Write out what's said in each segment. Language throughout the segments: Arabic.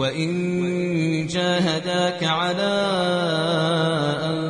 وإن جاهداك على أن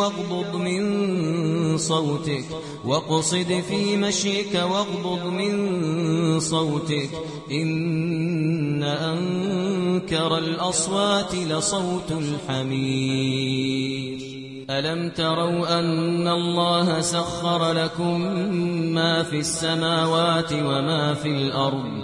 واغضض من صوتك واقصد في مشيك واغضض من صوتك. إن أنكر الأصوات لصوت الحمير ألم تروا أن الله سخر لكم ما في السماوات وما في الأرض؟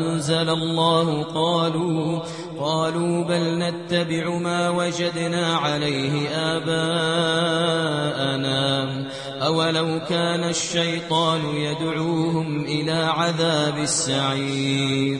الله قالوا قالوا بل نتبع ما وجدنا عليه آباءنا. أولو كان الشيطان يدعوهم إلى عذاب السعير.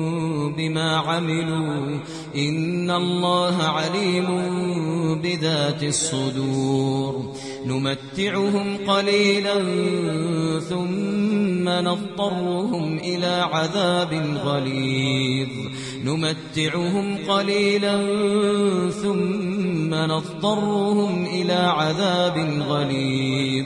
بما عملوا إن الله عليم بذات الصدور. نمتعهم قليلا ثم نضطرهم إلى عذاب غليظ. نمتعهم قليلا ثم نضطرهم إلى عذاب غليظ.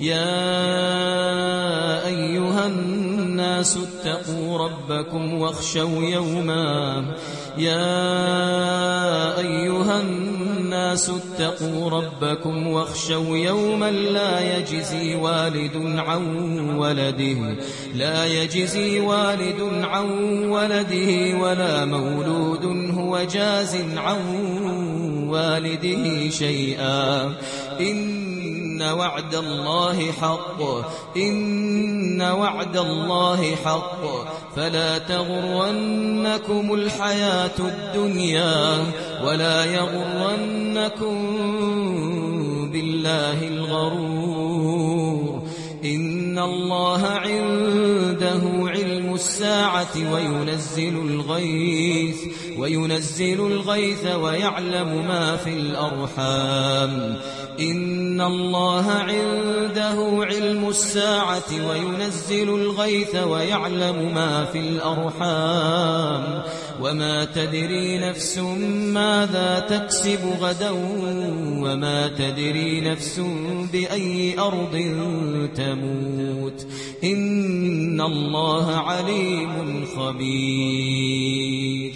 يا أيها الناس اتقوا ربكم واخشوا يوما. يا أيها الناس اتقوا ربكم واخشوا يوما لا يجزي والد عن ولده لا يجزي والد عن ولده ولا مولود هو جاز عن والده شيئا. إن وعد الله حق. إن وعد الله حق. فلا تغرنكم الحياة الدنيا ولا يغرنكم بالله الغرور. إن الله علم الساعة وينزل الغيث وينزل الغيث ويعلم ما في الأرحام. إن الله عنده علم الساعة وينزل الغيث ويعلم ما في الأرحام. وما تدري نفس ماذا تكسب غدا وما تدري نفس بأي أرض تموت. إن الله عليم خبير